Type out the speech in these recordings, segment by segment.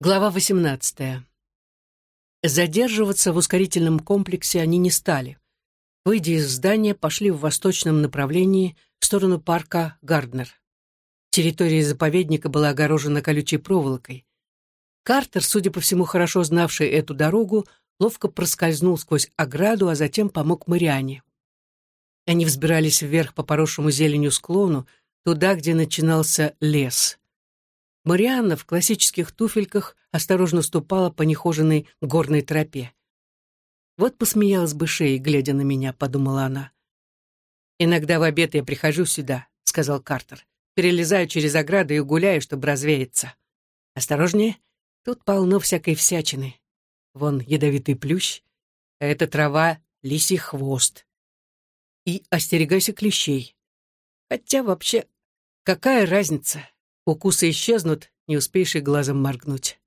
Глава 18. Задерживаться в ускорительном комплексе они не стали. Выйдя из здания, пошли в восточном направлении в сторону парка Гарднер. Территория заповедника была огорожена колючей проволокой. Картер, судя по всему, хорошо знавший эту дорогу, ловко проскользнул сквозь ограду, а затем помог Мариане. Они взбирались вверх по поросшему зеленью склону, туда, где начинался лес. Марианна в классических туфельках осторожно ступала по нехоженной горной тропе. «Вот посмеялась бы шеей, глядя на меня», — подумала она. «Иногда в обед я прихожу сюда», — сказал Картер. «Перелезаю через ограды и гуляю, чтобы развеяться. Осторожнее, тут полно всякой всячины. Вон ядовитый плющ, а эта трава — лисий хвост. И остерегайся клещей. Хотя вообще, какая разница? Укусы исчезнут, не успеешь и глазом моргнуть.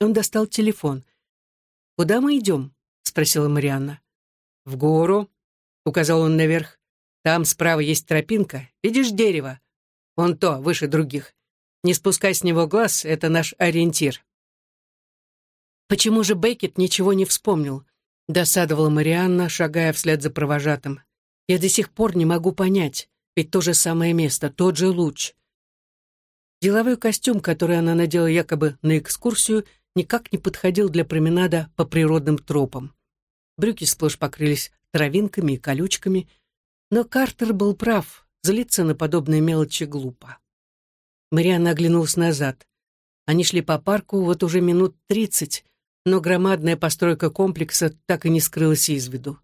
Он достал телефон. «Куда мы идем?» — спросила Марианна. «В гору», — указал он наверх. «Там справа есть тропинка. Видишь дерево? Вон то, выше других. Не спускай с него глаз, это наш ориентир». «Почему же Бейкет ничего не вспомнил?» — досадовала Марианна, шагая вслед за провожатым. «Я до сих пор не могу понять, ведь то же самое место, тот же луч. Деловой костюм, который она надела якобы на экскурсию, никак не подходил для променада по природным тропам. Брюки сплошь покрылись травинками и колючками, но Картер был прав, злиться на подобные мелочи глупо. Марианна оглянулась назад. Они шли по парку вот уже минут тридцать, но громадная постройка комплекса так и не скрылась из виду.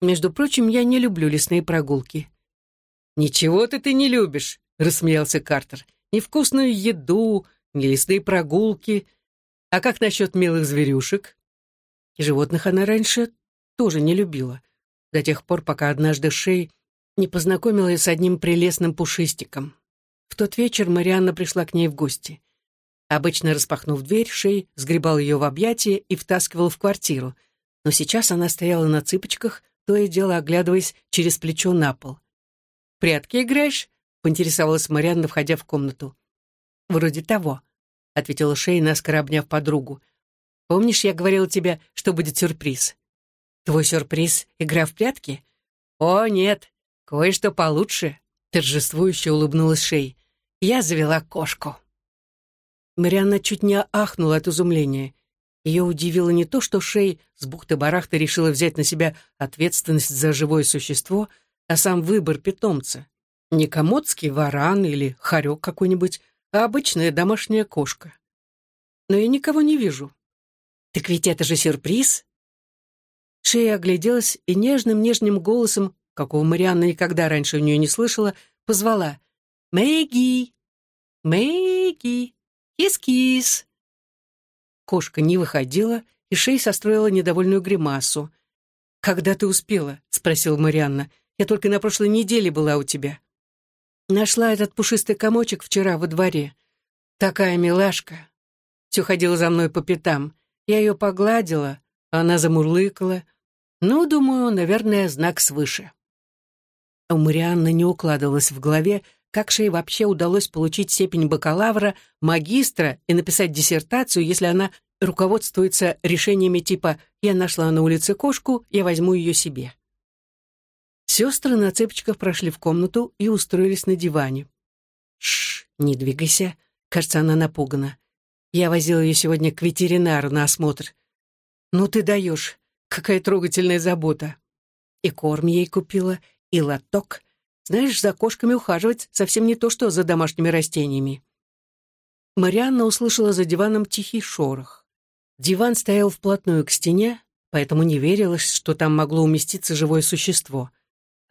Между прочим, я не люблю лесные прогулки. «Ничего-то ты не любишь», — рассмеялся Картер. «Ни вкусную еду, ни лесные прогулки. А как насчет милых зверюшек?» Животных она раньше тоже не любила, до тех пор, пока однажды Шей не познакомила ее с одним прелестным пушистиком. В тот вечер Марианна пришла к ней в гости. Обычно распахнув дверь, Шей сгребал ее в объятия и втаскивал в квартиру, но сейчас она стояла на цыпочках, то и дело оглядываясь через плечо на пол. «Прятки играешь?» — поинтересовалась Марианна, входя в комнату. «Вроде того», — ответила Шей, наскоро обняв подругу. «Помнишь, я говорила тебе, что будет сюрприз?» «Твой сюрприз — игра в прятки?» «О, нет, кое-что получше», — торжествующе улыбнулась Шей. «Я завела кошку». Марианна чуть не ахнула от изумления. Ее удивило не то, что Шей с бухты-барахты решила взять на себя ответственность за живое существо, а сам выбор питомца. Не комодский варан или хорек какой-нибудь, а обычная домашняя кошка. Но я никого не вижу. Так ведь это же сюрприз. Шея огляделась и нежным-нежным голосом, какого Марианна никогда раньше у нее не слышала, позвала «Мэгги! Мэгги! Кис-кис!» Кошка не выходила, и Шей состроила недовольную гримасу. «Когда ты успела?» — спросила Марианна. «Я только на прошлой неделе была у тебя». Нашла этот пушистый комочек вчера во дворе. Такая милашка. Все ходила за мной по пятам. Я ее погладила, а она замурлыкала. Ну, думаю, наверное, знак свыше. У Марианны не укладывалось в голове, как же ей вообще удалось получить степень бакалавра, магистра и написать диссертацию, если она руководствуется решениями типа «я нашла на улице кошку, я возьму ее себе». Сестры на цепочках прошли в комнату и устроились на диване. Шш, не двигайся. Кажется, она напугана. Я возила ее сегодня к ветеринару на осмотр. Ну ты даешь, какая трогательная забота. И корм ей купила, и лоток. Знаешь, за кошками ухаживать совсем не то, что за домашними растениями. Марианна услышала за диваном тихий шорох. Диван стоял вплотную к стене, поэтому не верилось, что там могло уместиться живое существо —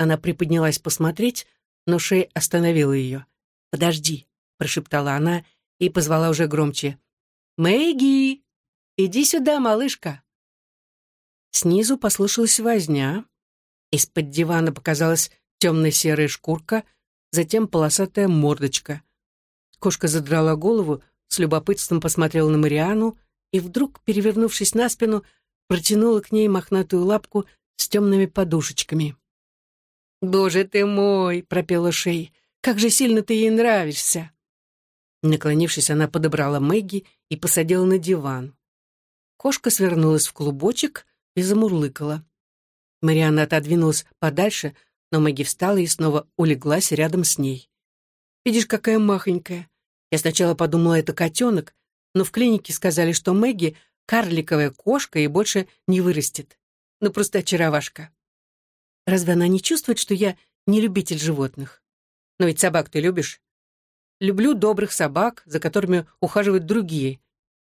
она приподнялась посмотреть, но Шей остановила ее. «Подожди», — прошептала она и позвала уже громче. «Мэгги! Иди сюда, малышка!» Снизу послышалась возня. Из-под дивана показалась темная серая шкурка, затем полосатая мордочка. Кошка задрала голову, с любопытством посмотрела на Мариану и вдруг, перевернувшись на спину, протянула к ней мохнатую лапку с темными подушечками. «Боже ты мой!» — пропела Шей. «Как же сильно ты ей нравишься!» Наклонившись, она подобрала Мэгги и посадила на диван. Кошка свернулась в клубочек и замурлыкала. Марианна отодвинулась подальше, но Мэгги встала и снова улеглась рядом с ней. «Видишь, какая махонькая. Я сначала подумала, это котенок, но в клинике сказали, что Мэгги — карликовая кошка и больше не вырастет. Ну, просто очаровашка. Разве она не чувствует, что я не любитель животных? Но ведь собак ты любишь? Люблю добрых собак, за которыми ухаживают другие,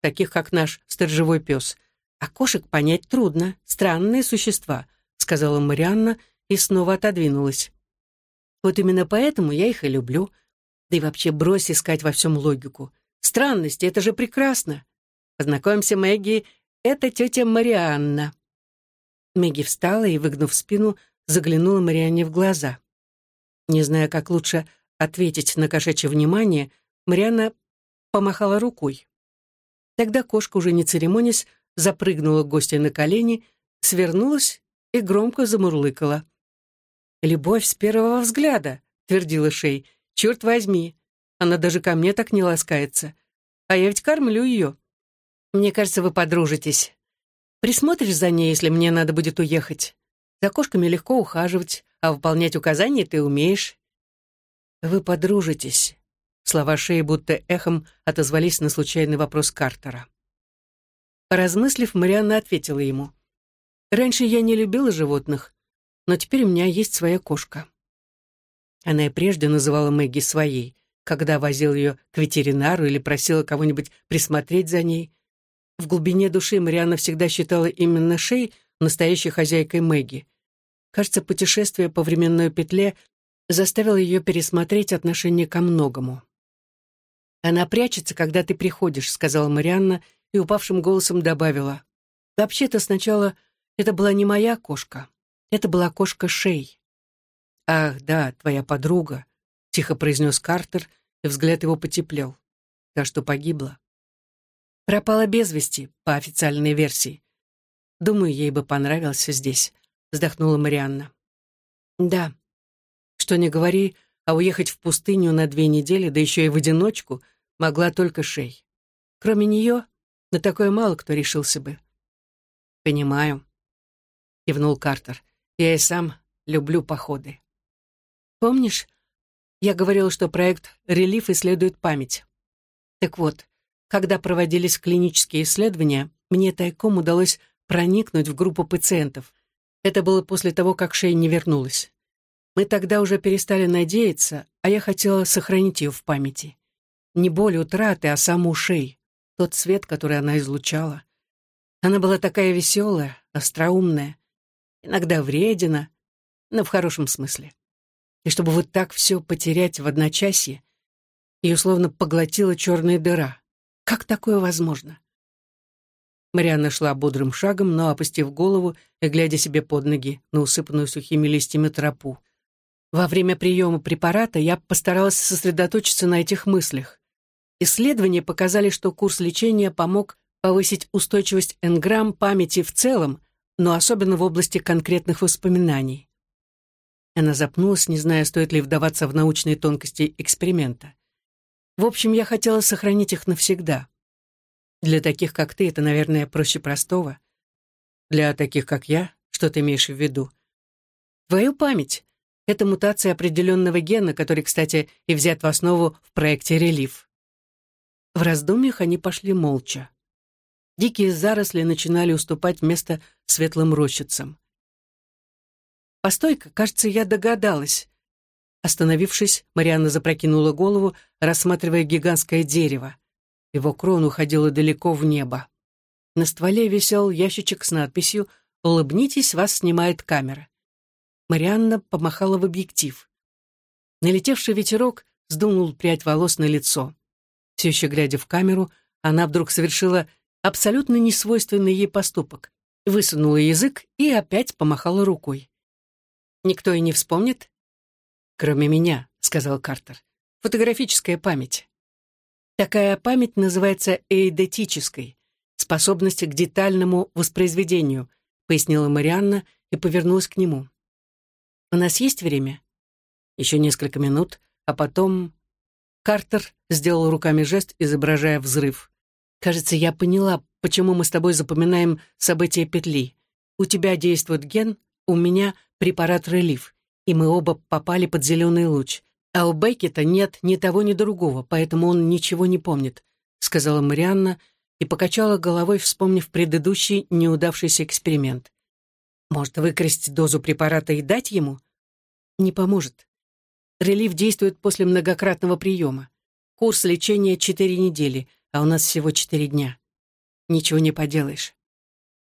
таких как наш сторожевой пес. А кошек понять трудно, странные существа, сказала Марианна и снова отодвинулась. Вот именно поэтому я их и люблю. Да и вообще брось искать во всем логику. Странности — это же прекрасно. Познакомимся, Мэгги, это тетя Марианна. Мэгги встала и, выгнув спину, заглянула Марианне в глаза. Не зная, как лучше ответить на кошачье внимание, Марианна помахала рукой. Тогда кошка, уже не церемонясь, запрыгнула к гостю на колени, свернулась и громко замурлыкала. «Любовь с первого взгляда», — твердила Шей. «Черт возьми, она даже ко мне так не ласкается. А я ведь кормлю ее. Мне кажется, вы подружитесь. Присмотришь за ней, если мне надо будет уехать. За кошками легко ухаживать, а выполнять указания ты умеешь. Вы подружитесь. Слова шеи будто эхом отозвались на случайный вопрос Картера. Поразмыслив, Марианна ответила ему. «Раньше я не любила животных, но теперь у меня есть своя кошка». Она и прежде называла Мэгги своей, когда возил ее к ветеринару или просила кого-нибудь присмотреть за ней. В глубине души Марианна всегда считала именно Шей настоящей хозяйкой Мэгги. Кажется, путешествие по временной петле заставило ее пересмотреть отношение ко многому. «Она прячется, когда ты приходишь», — сказала Марианна и упавшим голосом добавила. «Вообще-то сначала это была не моя кошка. Это была кошка Шей». «Ах, да, твоя подруга», — тихо произнес Картер, и взгляд его потеплел. «Та, что погибла». «Пропала без вести, по официальной версии. Думаю, ей бы понравился здесь вздохнула Марианна. Да. Что не говори, а уехать в пустыню на две недели, да еще и в одиночку, могла только Шей. Кроме нее, на такое мало кто решился бы. Понимаю, кивнул Картер. Я и сам люблю походы. Помнишь, я говорил, что проект «Релиф» исследует память. Так вот, когда проводились клинические исследования, мне тайком удалось проникнуть в группу пациентов, это было после того, как Шей не вернулась. Мы тогда уже перестали надеяться, а я хотела сохранить ее в памяти. Не боль утраты, а саму Шей, тот свет, который она излучала. Она была такая веселая, остроумная, иногда вредина, но в хорошем смысле. И чтобы вот так все потерять в одночасье, ее словно поглотила черная дыра. Как такое возможно? Марианна шла бодрым шагом, но опустив голову и глядя себе под ноги на усыпанную сухими листьями тропу. Во время приема препарата я постаралась сосредоточиться на этих мыслях. Исследования показали, что курс лечения помог повысить устойчивость энграмм памяти в целом, но особенно в области конкретных воспоминаний. Она запнулась, не зная, стоит ли вдаваться в научные тонкости эксперимента. В общем, я хотела сохранить их навсегда. Для таких, как ты, это, наверное, проще простого. Для таких, как я, что ты имеешь в виду? Твою память. Это мутация определенного гена, который, кстати, и взят в основу в проекте «Релиф». В раздумьях они пошли молча. Дикие заросли начинали уступать место светлым рощицам. «Постой-ка, кажется, я догадалась». Остановившись, Марианна запрокинула голову, рассматривая гигантское дерево. Его крона уходила далеко в небо. На стволе висел ящичек с надписью «Улыбнитесь, вас снимает камера». Марианна помахала в объектив. Налетевший ветерок сдунул прядь волос на лицо. Все еще глядя в камеру, она вдруг совершила абсолютно несвойственный ей поступок. Высунула язык и опять помахала рукой. «Никто и не вспомнит?» «Кроме меня», — сказал Картер. «Фотографическая память». Такая память называется эйдетической, способность к детальному воспроизведению, пояснила Марианна и повернулась к нему. У нас есть время? Еще несколько минут, а потом... Картер сделал руками жест, изображая взрыв. «Кажется, я поняла, почему мы с тобой запоминаем события петли. У тебя действует ген, у меня препарат релиф, и мы оба попали под зеленый луч. А у Беккета нет ни того, ни другого, поэтому он ничего не помнит», — сказала Марианна и покачала головой, вспомнив предыдущий неудавшийся эксперимент. «Может, выкрасть дозу препарата и дать ему?» «Не поможет. Релиф действует после многократного приема. Курс лечения четыре недели, а у нас всего четыре дня. Ничего не поделаешь.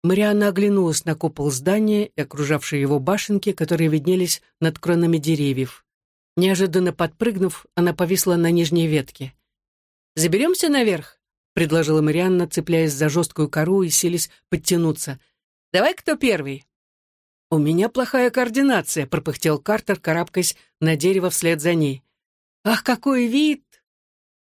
Марианна оглянулась на купол здания и окружавшие его башенки, которые виднелись над кронами деревьев. Неожиданно подпрыгнув, она повисла на нижней ветке. «Заберемся наверх?» — предложила Марианна, цепляясь за жесткую кору и сились подтянуться. «Давай кто первый?» «У меня плохая координация», — пропыхтел Картер, карабкаясь на дерево вслед за ней. «Ах, какой вид!»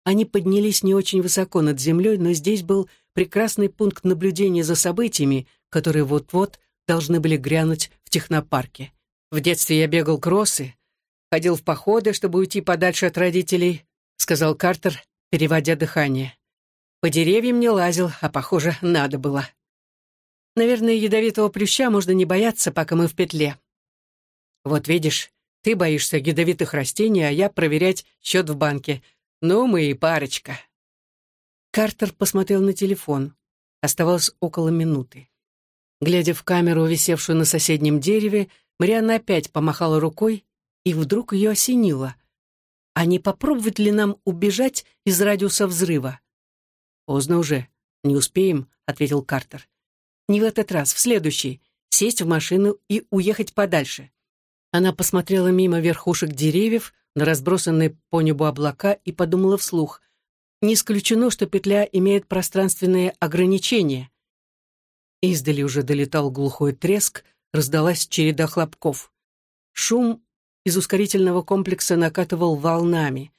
Они поднялись не очень высоко над землей, но здесь был прекрасный пункт наблюдения за событиями, которые вот-вот должны были грянуть в технопарке. В детстве я бегал кроссы, ходил в походы, чтобы уйти подальше от родителей, сказал Картер, переводя дыхание. По деревьям не лазил, а, похоже, надо было. Наверное, ядовитого плюща можно не бояться, пока мы в петле. Вот видишь, ты боишься ядовитых растений, а я проверять счет в банке. Ну, мы и парочка. Картер посмотрел на телефон. Оставалось около минуты. Глядя в камеру, висевшую на соседнем дереве, Марианна опять помахала рукой, и вдруг ее осенило. А не попробовать ли нам убежать из радиуса взрыва? «Поздно уже. Не успеем», — ответил Картер. Не в этот раз, в следующий. Сесть в машину и уехать подальше. Она посмотрела мимо верхушек деревьев на разбросанные по небу облака и подумала вслух. Не исключено, что петля имеет пространственные ограничения. Издали уже долетал глухой треск, раздалась череда хлопков. Шум из ускорительного комплекса накатывал волнами.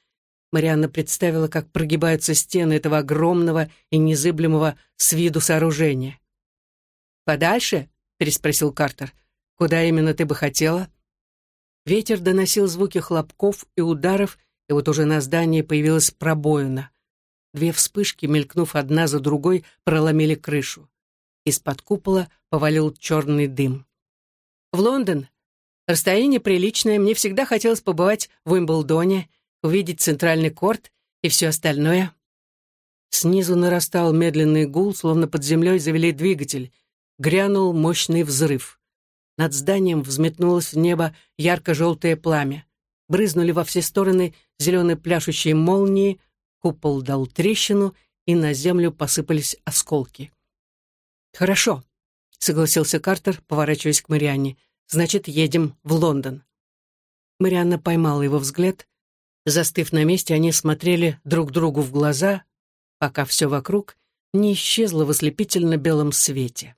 Марианна представила, как прогибаются стены этого огромного и незыблемого с виду сооружения. «Подальше?» — переспросил Картер. «Куда именно ты бы хотела?» Ветер доносил звуки хлопков и ударов, и вот уже на здании появилась пробоина. Две вспышки, мелькнув одна за другой, проломили крышу. Из-под купола повалил черный дым. «В Лондон. Расстояние приличное. Мне всегда хотелось побывать в Уимблдоне, увидеть центральный корт и все остальное». Снизу нарастал медленный гул, словно под землей завели двигатель — грянул мощный взрыв. Над зданием взметнулось в небо ярко-желтое пламя. Брызнули во все стороны зеленые пляшущие молнии, купол дал трещину, и на землю посыпались осколки. «Хорошо», — согласился Картер, поворачиваясь к Марианне. «Значит, едем в Лондон». Марианна поймала его взгляд. Застыв на месте, они смотрели друг другу в глаза, пока все вокруг не исчезло в ослепительно белом свете.